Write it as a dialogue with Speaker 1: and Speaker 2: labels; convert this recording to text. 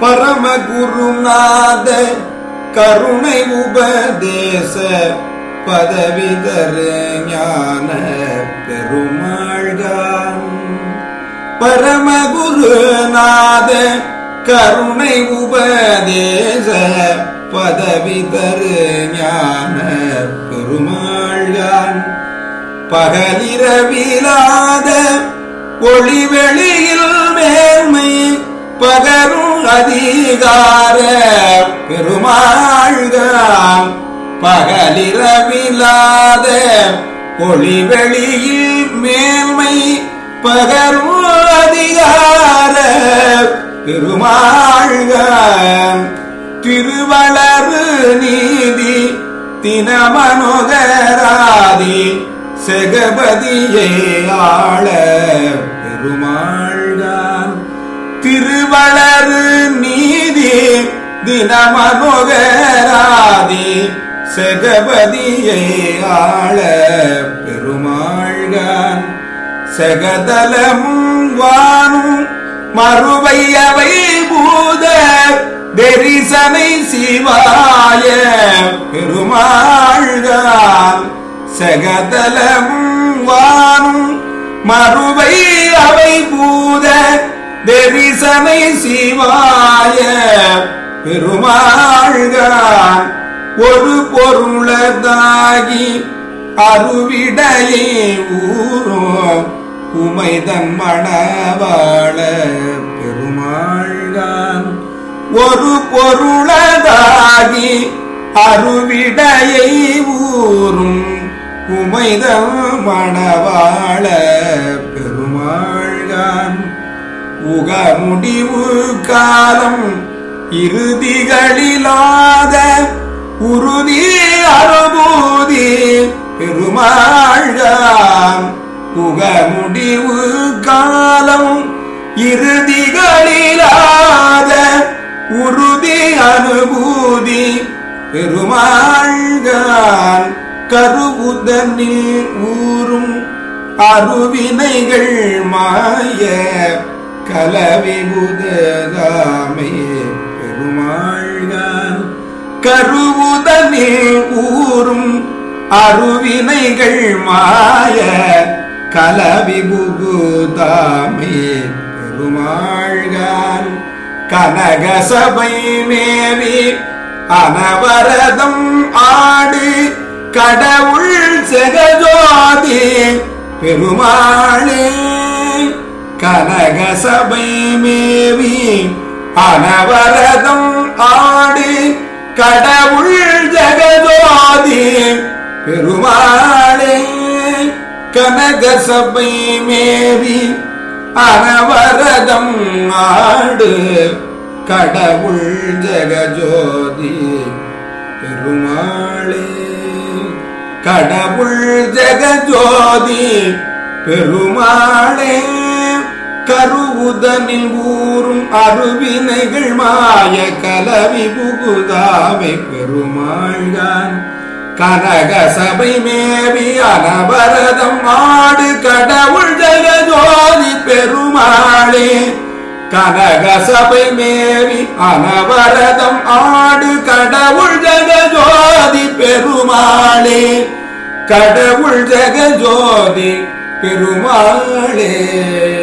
Speaker 1: பரமகுருநாத கருணை உபதேச பதவிதர ஞான பெருமாள்கான். பரமகுருநாத கருணை உபதேச பதவிதரு ஞான பெருமாள்கான். பகலிரவிலாத ஒளிவெளியில் மேன்மை பகரும் அதிகார பெருமாள்தான். பகலிரவிலாத ஒளிவெளியில் மேன்மை பகரும் அதிகார பெருமாள்கான் திருவளரு நீதி தினமனோகராதி செகபதியே ஆள பெருமாள்கான் திருவள தினமனோகராதி செகபதியை ஆள பெருமாள்கான். செகதலமும் வானும் மறுவையவை பூத தெரிசனை சிவாய பெருமாள்கான். செகதலமும் வானும் மறுவை அவை பூத தெரிசனை சிவாய பெருமாழ்கான் ஒரு பொருளதாகி அருவிடையே ஊரும் உமைதன் மணவாள பெருமாழ்கான் ஒரு பொருளதாகி அருவிடையை ஊரும் உமைதம் மணவாள பெருமாழ்கான் உக முடிவு காலம் இறுதிகளிலாத உறுதி அறுபூதி பெருமாள்கான் உக முடிவு காலம் இறுதிகளிலாத உறுதி அனுபூதி பெருமாள்கான் கருவுதனில் ஊறும் அருவினைகள் மாய கலவிபுததாமே. கருவுதனில் ஊரும் அருவினைகள் மாய கலவிபுகுதாமே பெருமாள்கான். கனகசபை மேவி அனவரதம் ஆடு கடவுள் செகஜோதி பெருமாளே. கனகசபை மேவி அனவரதம் கடவுள் ஜெகஜோதி பெருமாளே கனக சபை மேவி அனவரதம் ஆடு. கடவுள் ஜெகஜோதி பெருமாளே கடவுள் ஜெகஜோதி பெருமாளே கருவுதனில் ஊறும் அருவினைகள் மாய கலவி புகுதாவை பெருமாள்கான் கனக சபை மேவி அனபரதம் ஆடு கடவுள் ஜெகஜோதி பெருமாளே. கனக சபை மேவி அனவரதம் ஆடு கடவுள் ஜெகஜோதி பெருமாளே. கடவுள் ஜெகஜோதி பெருமாளே.